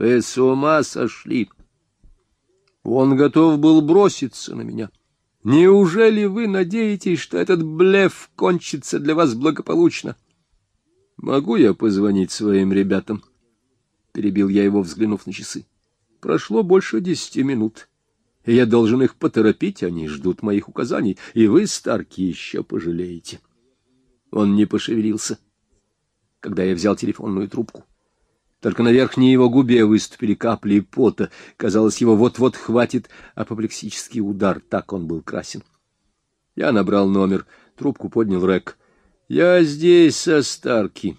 Вы с ума сошли! Он готов был броситься на меня. Неужели вы надеетесь, что этот блеф кончится для вас благополучно? Могу я позвонить своим ребятам? Перебил я его, взглянув на часы. Прошло больше десяти минут, я должен их поторопить, они ждут моих указаний, и вы, Старки, еще пожалеете. Он не пошевелился, когда я взял телефонную трубку. Только на верхней его губе выступили капли пота. Казалось, его вот-вот хватит апоплексический удар. Так он был красен. Я набрал номер. Трубку поднял Рек. «Я здесь со Старки.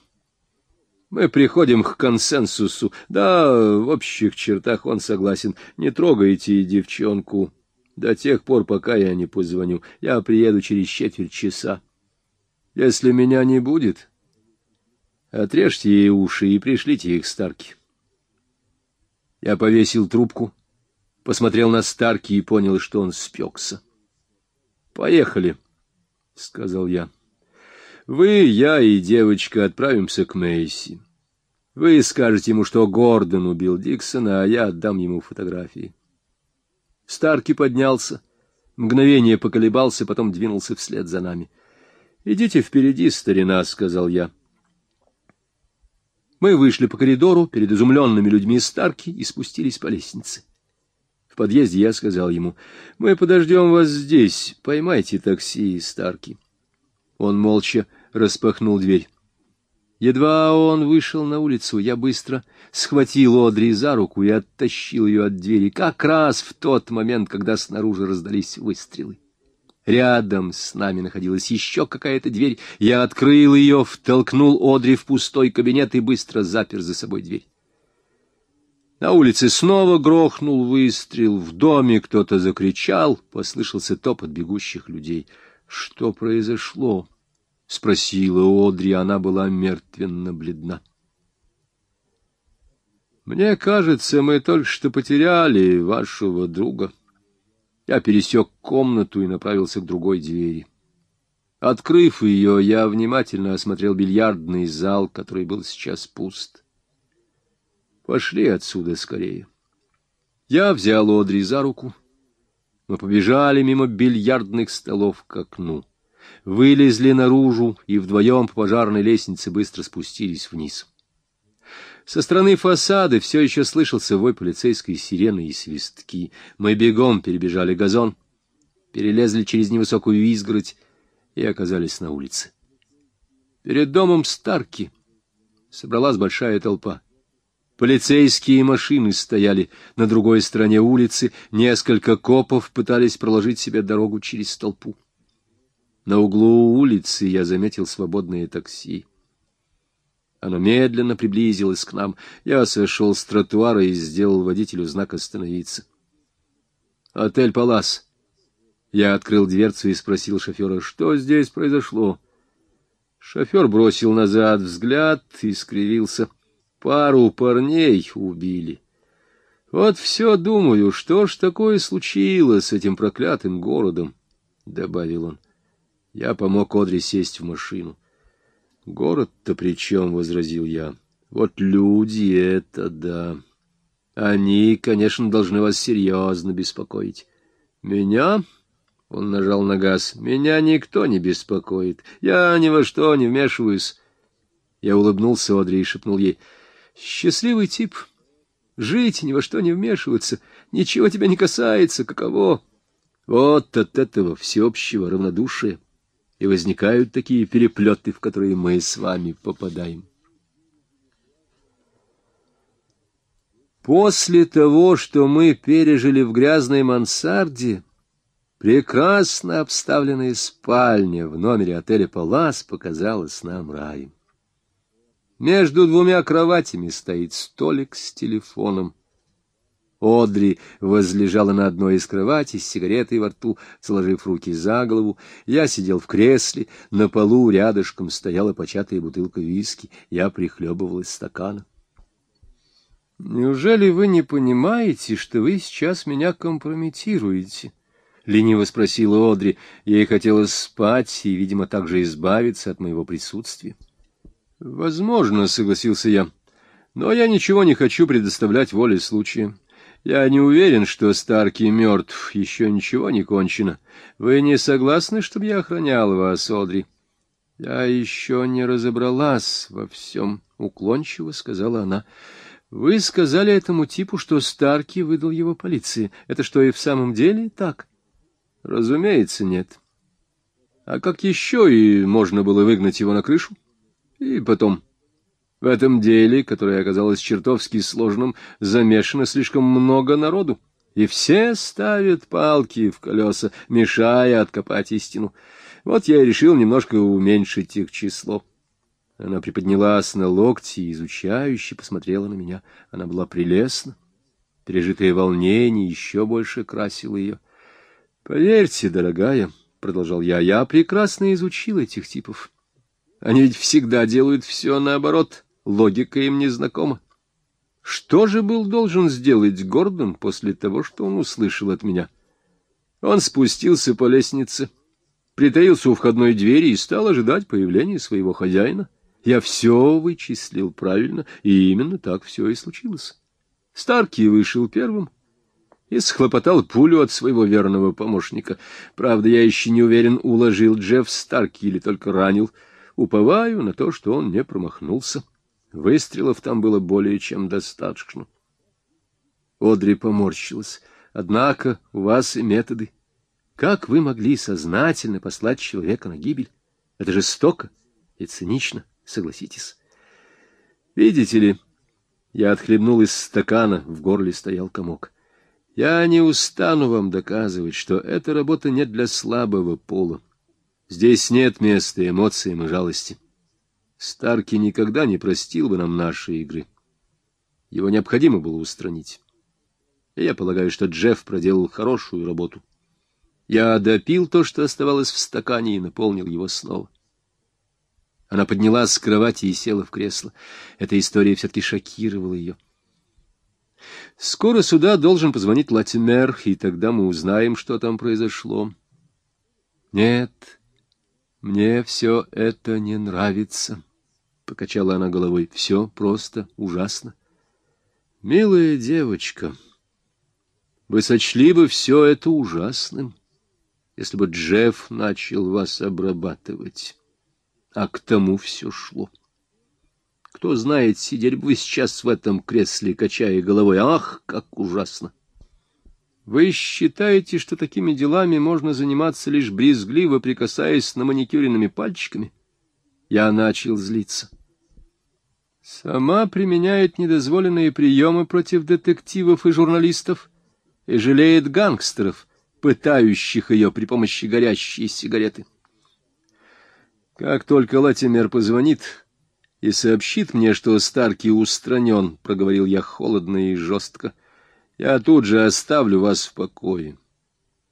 Мы приходим к консенсусу. Да, в общих чертах он согласен. Не трогайте девчонку до тех пор, пока я не позвоню. Я приеду через четверть часа. Если меня не будет, отрежьте ей уши и пришлите их Старки. Я повесил трубку, посмотрел на Старки и понял, что он спекся. — Поехали, — сказал я. Вы, я и девочка отправимся к Мейси. Вы скажете ему, что Гордон убил Диксона, а я отдам ему фотографии. Старки поднялся, мгновение поколебался, потом двинулся вслед за нами. — Идите впереди, старина, — сказал я. Мы вышли по коридору перед изумленными людьми Старки и спустились по лестнице. В подъезде я сказал ему, — Мы подождем вас здесь, поймайте такси, Старки. Он молча распахнул дверь. Едва он вышел на улицу, я быстро схватил Одри за руку и оттащил ее от двери, как раз в тот момент, когда снаружи раздались выстрелы. Рядом с нами находилась еще какая-то дверь. Я открыл ее, втолкнул Одри в пустой кабинет и быстро запер за собой дверь. На улице снова грохнул выстрел, в доме кто-то закричал, послышался топот бегущих людей. Что произошло? — спросила Одри, она была мертвенно бледна. — Мне кажется, мы только что потеряли вашего друга. Я пересек комнату и направился к другой двери. Открыв ее, я внимательно осмотрел бильярдный зал, который был сейчас пуст. Пошли отсюда скорее. Я взял Одри за руку. Мы побежали мимо бильярдных столов к окну вылезли наружу и вдвоем по пожарной лестнице быстро спустились вниз. Со стороны фасада все еще слышался вой полицейской сирены и свистки. Мы бегом перебежали газон, перелезли через невысокую изгородь и оказались на улице. Перед домом Старки собралась большая толпа. Полицейские машины стояли на другой стороне улицы, несколько копов пытались проложить себе дорогу через толпу. На углу улицы я заметил свободное такси. Оно медленно приблизилось к нам. Я сошел с тротуара и сделал водителю знак «Остановиться». «Отель «Палас». Я открыл дверцу и спросил шофера, что здесь произошло. Шофер бросил назад взгляд и скривился. Пару парней убили. Вот все думаю, что ж такое случилось с этим проклятым городом, — добавил он. Я помог Одри сесть в машину. «Город-то при чем?» — возразил я. «Вот люди — это да. Они, конечно, должны вас серьезно беспокоить. Меня...» — он нажал на газ. «Меня никто не беспокоит. Я ни во что не вмешиваюсь». Я улыбнулся Одри и шепнул ей. «Счастливый тип. Жить, ни во что не вмешиваться. Ничего тебя не касается. Каково?» Вот от этого всеобщего равнодушия и возникают такие переплеты, в которые мы с вами попадаем. После того, что мы пережили в грязной мансарде, прекрасно обставленная спальня в номере отеля «Палас» показалась нам раем. Между двумя кроватями стоит столик с телефоном — Одри возлежала на одной из кроватей с сигаретой во рту, сложив руки за голову. Я сидел в кресле, на полу рядышком стояла початая бутылка виски. Я прихлебывал из стакана. «Неужели вы не понимаете, что вы сейчас меня компрометируете?» — лениво спросила Одри. Ей хотелось спать и, видимо, также избавиться от моего присутствия. «Возможно», — согласился я. Но я ничего не хочу предоставлять воле случая. Я не уверен, что Старки мертв, еще ничего не кончено. Вы не согласны, чтобы я охранял вас, Одри? — Я еще не разобралась во всем, — уклончиво сказала она. — Вы сказали этому типу, что Старки выдал его полиции. Это что, и в самом деле так? — Разумеется, нет. А как еще и можно было выгнать его на крышу? И потом... В этом деле, которое оказалось чертовски сложным, замешано слишком много народу, и все ставят палки в колеса, мешая откопать истину. Вот я и решил немножко уменьшить их число. Она приподнялась на локти и изучающе посмотрела на меня. Она была прелестна. Пережитое волнение еще больше красило ее. — Поверьте, дорогая, — продолжал я, — я прекрасно изучил этих типов. Они ведь всегда делают все наоборот. Логика им не знакома. Что же был должен сделать Гордон после того, что он услышал от меня? Он спустился по лестнице, притаился у входной двери и стал ожидать появления своего хозяина. Я все вычислил правильно, и именно так все и случилось. Старки вышел первым и схлопотал пулю от своего верного помощника. Правда, я еще не уверен, уложил Джефф Старки или только ранил. Уповаю на то, что он не промахнулся. Выстрелов там было более чем достаточно. Одри поморщилась. Однако у вас и методы. Как вы могли сознательно послать человека на гибель? Это жестоко и цинично, согласитесь. Видите ли, я отхлебнул из стакана, в горле стоял комок. Я не устану вам доказывать, что эта работа не для слабого пола. Здесь нет места эмоциям и жалости. Старки никогда не простил бы нам наши игры. Его необходимо было устранить. И я полагаю, что Джефф проделал хорошую работу. Я допил то, что оставалось в стакане, и наполнил его снова. Она поднялась с кровати и села в кресло. Эта история все-таки шокировала ее. Скоро сюда должен позвонить Латимер, и тогда мы узнаем, что там произошло. Нет, мне все это не нравится покачала она головой. Все просто ужасно. Милая девочка, вы сочли бы все это ужасным, если бы Джефф начал вас обрабатывать. А к тому все шло. Кто знает, сидели бы вы сейчас в этом кресле, качая головой. Ах, как ужасно! Вы считаете, что такими делами можно заниматься лишь брезгливо, прикасаясь на маникюренными пальчиками? Я начал злиться. Сама применяет недозволенные приемы против детективов и журналистов и жалеет гангстеров, пытающих ее при помощи горящей сигареты. Как только Латимер позвонит и сообщит мне, что Старки устранен, — проговорил я холодно и жестко, — я тут же оставлю вас в покое.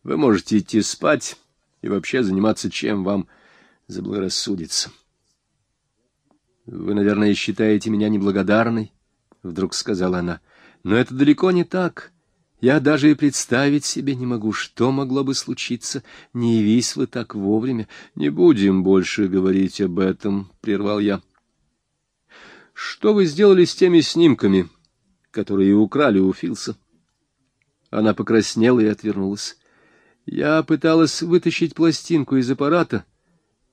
Вы можете идти спать и вообще заниматься чем вам заблагорассудится. Вы, наверное, считаете меня неблагодарной, — вдруг сказала она. Но это далеко не так. Я даже и представить себе не могу, что могло бы случиться, не явись вы так вовремя. Не будем больше говорить об этом, — прервал я. Что вы сделали с теми снимками, которые украли у Филса? Она покраснела и отвернулась. Я пыталась вытащить пластинку из аппарата,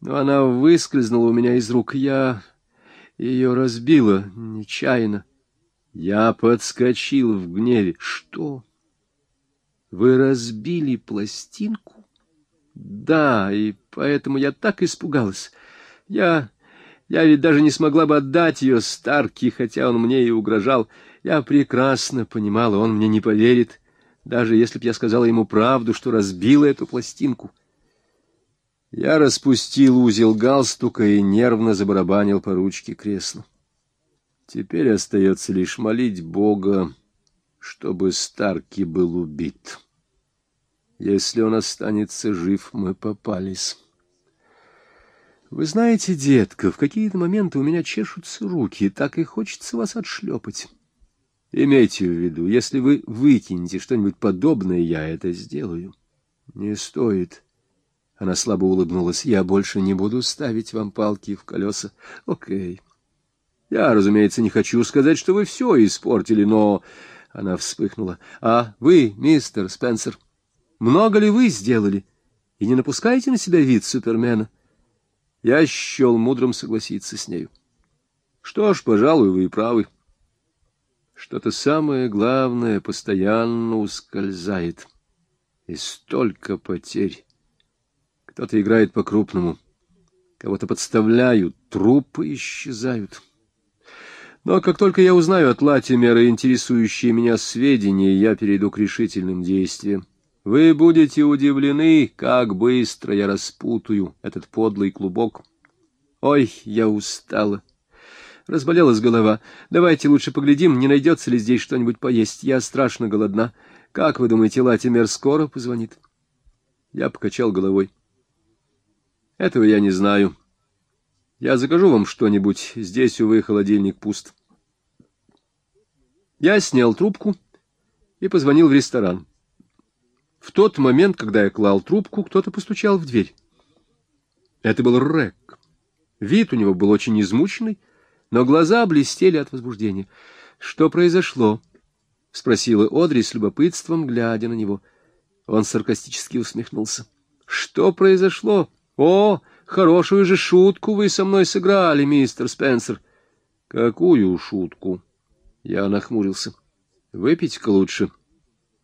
но она выскользнула у меня из рук. Я ее разбило нечаянно. Я подскочил в гневе. Что? Вы разбили пластинку? Да, и поэтому я так испугалась. Я... Я ведь даже не смогла бы отдать ее Старки, хотя он мне и угрожал. Я прекрасно понимала, он мне не поверит, даже если б я сказала ему правду, что разбила эту пластинку. Я распустил узел галстука и нервно забарабанил по ручке кресла. Теперь остается лишь молить Бога, чтобы Старки был убит. Если он останется жив, мы попались. Вы знаете, детка, в какие-то моменты у меня чешутся руки, так и хочется вас отшлепать. Имейте в виду, если вы выкинете что-нибудь подобное, я это сделаю. Не стоит. Она слабо улыбнулась. «Я больше не буду ставить вам палки в колеса. Окей. Я, разумеется, не хочу сказать, что вы все испортили, но... Она вспыхнула. А вы, мистер Спенсер, много ли вы сделали? И не напускаете на себя вид Супермена? Я счел мудрым согласиться с нею. Что ж, пожалуй, вы и правы. Что-то самое главное постоянно ускользает. И столько потерь. Кто-то играет по-крупному. Кого-то подставляют, трупы исчезают. Но как только я узнаю от Латимера интересующие меня сведения, я перейду к решительным действиям. Вы будете удивлены, как быстро я распутаю этот подлый клубок. Ой, я устала. Разболелась голова. Давайте лучше поглядим, не найдется ли здесь что-нибудь поесть. Я страшно голодна. Как вы думаете, Латимер скоро позвонит? Я покачал головой. Этого я не знаю. Я закажу вам что-нибудь. Здесь, увы, холодильник пуст. Я снял трубку и позвонил в ресторан. В тот момент, когда я клал трубку, кто-то постучал в дверь. Это был Рэк. Вид у него был очень измученный, но глаза блестели от возбуждения. — Что произошло? — спросила Одри с любопытством, глядя на него. Он саркастически усмехнулся. — Что произошло? О, хорошую же шутку вы со мной сыграли, мистер Спенсер. — Какую шутку? Я нахмурился. — Выпить-ка лучше.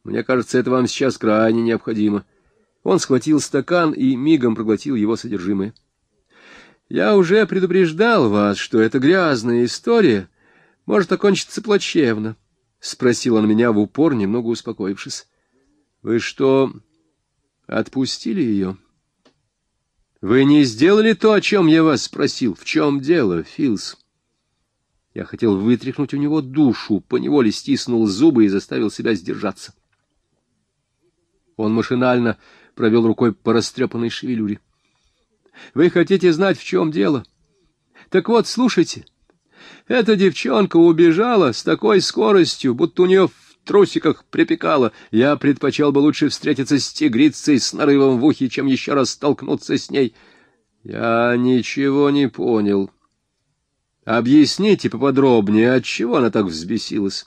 Мне кажется, это вам сейчас крайне необходимо. Он схватил стакан и мигом проглотил его содержимое. — я уже предупреждал вас, что эта грязная история может окончиться плачевно, — спросил он меня в упор, немного успокоившись. — Вы что, отпустили ее? — Вы не сделали то, о чем я вас спросил. В чем дело, Филс? Я хотел вытряхнуть у него душу, поневоле стиснул зубы и заставил себя сдержаться. Он машинально провел рукой по растрепанной шевелюре. — вы хотите знать, в чем дело? Так вот, слушайте. Эта девчонка убежала с такой скоростью, будто у нее трусиках припекало. Я предпочел бы лучше встретиться с тигрицей с нарывом в ухе, чем еще раз столкнуться с ней. Я ничего не понял. Объясните поподробнее, от чего она так взбесилась.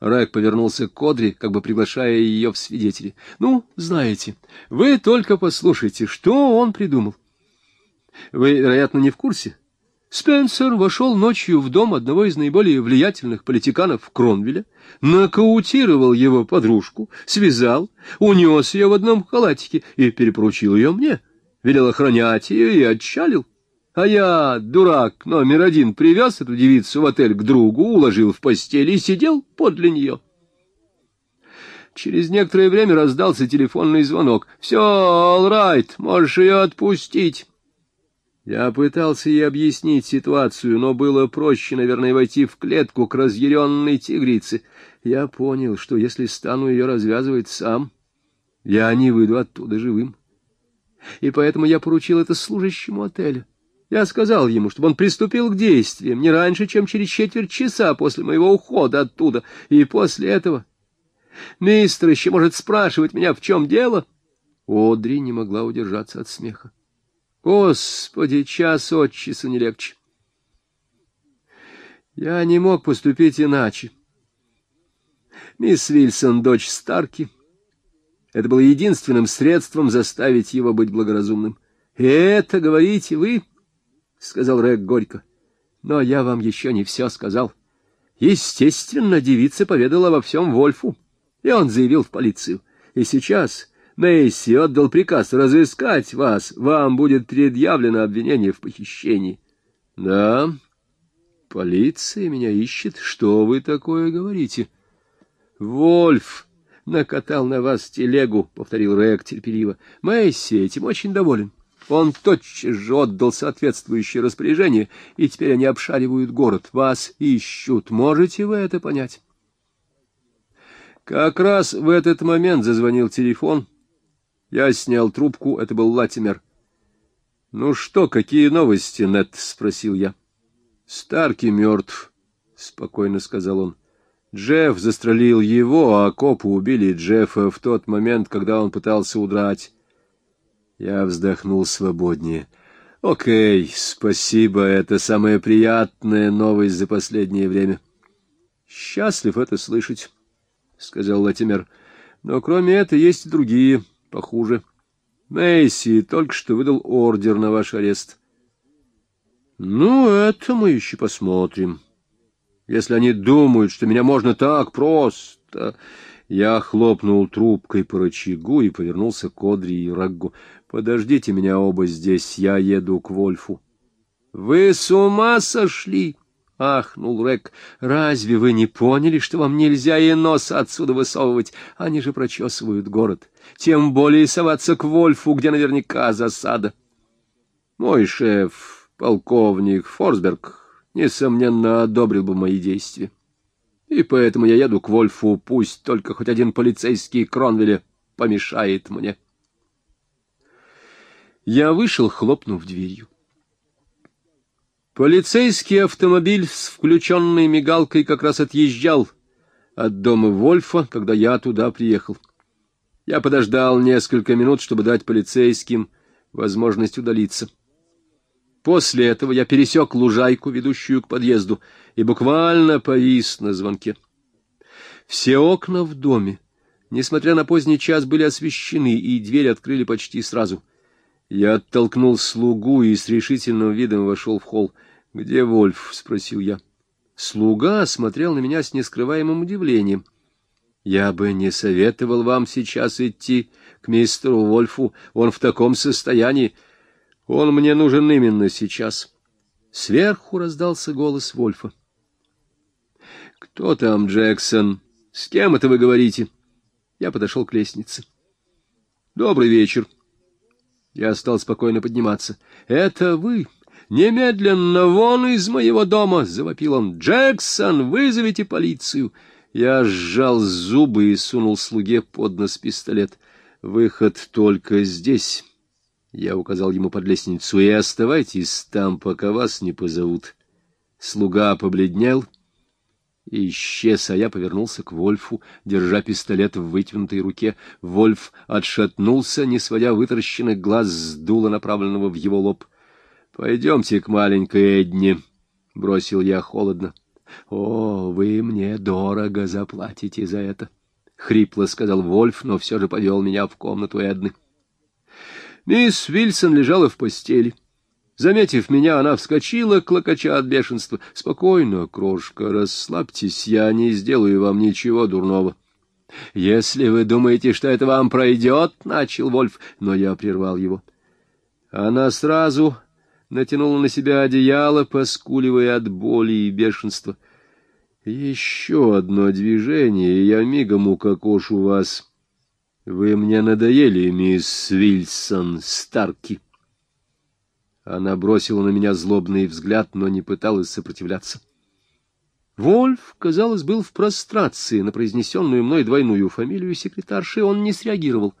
Райк повернулся к Кодри, как бы приглашая ее в свидетели. — Ну, знаете, вы только послушайте, что он придумал. Вы, вероятно, не в курсе. Спенсер вошел ночью в дом одного из наиболее влиятельных политиканов Кронвилля, нокаутировал его подружку, связал, унес ее в одном халатике и перепоручил ее мне, велел охранять ее и отчалил. А я, дурак номер один, привез эту девицу в отель к другу, уложил в постель и сидел подле нее. Через некоторое время раздался телефонный звонок. «Все, all right, можешь ее отпустить». Я пытался ей объяснить ситуацию, но было проще, наверное, войти в клетку к разъяренной тигрице. Я понял, что если стану ее развязывать сам, я не выйду оттуда живым. И поэтому я поручил это служащему отеля. Я сказал ему, чтобы он приступил к действиям не раньше, чем через четверть часа после моего ухода оттуда. И после этого мистер еще может спрашивать меня, в чем дело. Одри не могла удержаться от смеха. Господи, час от часу не легче. Я не мог поступить иначе. Мисс Вильсон — дочь Старки. Это было единственным средством заставить его быть благоразумным. Это, говорите вы, — сказал Рэг горько. — Но я вам еще не все сказал. Естественно, девица поведала во всем Вольфу, и он заявил в полицию. И сейчас Мэйси отдал приказ разыскать вас. Вам будет предъявлено обвинение в похищении. — Да, полиция меня ищет. Что вы такое говорите? — Вольф накатал на вас телегу, — повторил Рэг терпеливо. — Мэйси этим очень доволен. Он тотчас же отдал соответствующее распоряжение, и теперь они обшаривают город. Вас ищут. Можете вы это понять? Как раз в этот момент зазвонил телефон. Я снял трубку. Это был Латимер. — Ну что, какие новости, Нет? — спросил я. — Старки мертв, — спокойно сказал он. Джефф застрелил его, а копы убили Джеффа в тот момент, когда он пытался удрать. Я вздохнул свободнее. Окей, спасибо, это самая приятная новость за последнее время. Счастлив это слышать, — сказал Латимер. Но кроме этого есть и другие, похуже. Мэйси только что выдал ордер на ваш арест. Ну, это мы еще посмотрим. Если они думают, что меня можно так просто... Я хлопнул трубкой по рычагу и повернулся к Одри и Раггу. «Подождите меня оба здесь, я еду к Вольфу». «Вы с ума сошли?» — ахнул Рэг. «Разве вы не поняли, что вам нельзя и нос отсюда высовывать? Они же прочесывают город. Тем более соваться к Вольфу, где наверняка засада». «Мой шеф, полковник Форсберг, несомненно, одобрил бы мои действия. И поэтому я еду к Вольфу, пусть только хоть один полицейский Кронвеля помешает мне». Я вышел, хлопнув дверью. Полицейский автомобиль с включенной мигалкой как раз отъезжал от дома Вольфа, когда я туда приехал. Я подождал несколько минут, чтобы дать полицейским возможность удалиться. После этого я пересек лужайку, ведущую к подъезду, и буквально повис на звонке. Все окна в доме, несмотря на поздний час, были освещены, и дверь открыли почти сразу. Я оттолкнул слугу и с решительным видом вошел в холл. «Где Вольф?» — спросил я. Слуга смотрел на меня с нескрываемым удивлением. «Я бы не советовал вам сейчас идти к мистеру Вольфу. Он в таком состоянии. Он мне нужен именно сейчас». Сверху раздался голос Вольфа. «Кто там, Джексон? С кем это вы говорите?» Я подошел к лестнице. «Добрый вечер». Я стал спокойно подниматься. «Это вы? Немедленно вон из моего дома!» — завопил он. «Джексон, вызовите полицию!» Я сжал зубы и сунул слуге под нос пистолет. «Выход только здесь!» Я указал ему под лестницу. «И оставайтесь там, пока вас не позовут». Слуга побледнел — и исчез, а я повернулся к Вольфу, держа пистолет в вытянутой руке. Вольф отшатнулся, не сводя вытаращенных глаз с дула, направленного в его лоб. — Пойдемте к маленькой Эдне, — бросил я холодно. — О, вы мне дорого заплатите за это, — хрипло сказал Вольф, но все же повел меня в комнату Эдны. Мисс Вильсон лежала в постели. — Заметив меня, она вскочила, клокоча от бешенства. — Спокойно, крошка, расслабьтесь, я не сделаю вам ничего дурного. — Если вы думаете, что это вам пройдет, — начал Вольф, но я прервал его. Она сразу натянула на себя одеяло, поскуливая от боли и бешенства. — Еще одно движение, и я мигом укокошу вас. Вы мне надоели, мисс Вильсон Старки. — она бросила на меня злобный взгляд, но не пыталась сопротивляться. Вольф, казалось, был в прострации на произнесенную мной двойную фамилию секретарши, он не среагировал.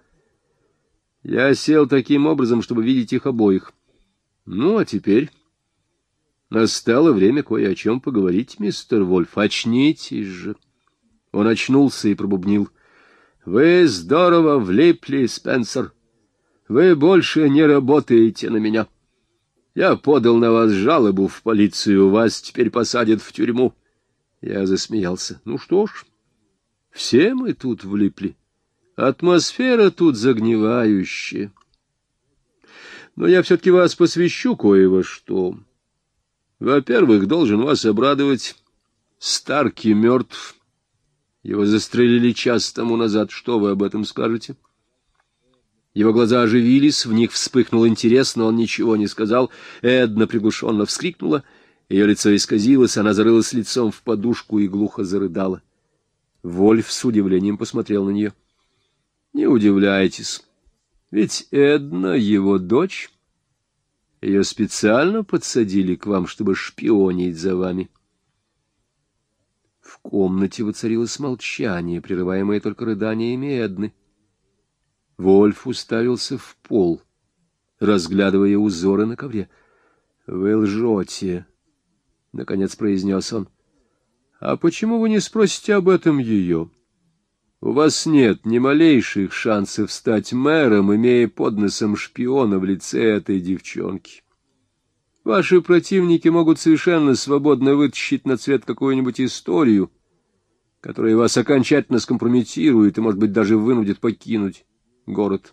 Я сел таким образом, чтобы видеть их обоих. Ну, а теперь... Настало время кое о чем поговорить, мистер Вольф. Очнитесь же. Он очнулся и пробубнил. — Вы здорово влипли, Спенсер. Вы больше не работаете на меня. — я подал на вас жалобу в полицию, вас теперь посадят в тюрьму. Я засмеялся. Ну что ж, все мы тут влипли. Атмосфера тут загнивающая. Но я все-таки вас посвящу кое во что. Во-первых, должен вас обрадовать. Старки мертв. Его застрелили час тому назад. Что вы об этом скажете? — его глаза оживились, в них вспыхнул интерес, но он ничего не сказал. Эдна приглушенно вскрикнула, ее лицо исказилось, она зарылась лицом в подушку и глухо зарыдала. Вольф с удивлением посмотрел на нее. — Не удивляйтесь, ведь Эдна его дочь. Ее специально подсадили к вам, чтобы шпионить за вами. В комнате воцарилось молчание, прерываемое только рыданиями Эдны. Вольф уставился в пол, разглядывая узоры на ковре. — Вы лжете, — наконец произнес он. — А почему вы не спросите об этом ее? У вас нет ни малейших шансов стать мэром, имея под носом шпиона в лице этой девчонки. Ваши противники могут совершенно свободно вытащить на цвет какую-нибудь историю, которая вас окончательно скомпрометирует и, может быть, даже вынудит покинуть город.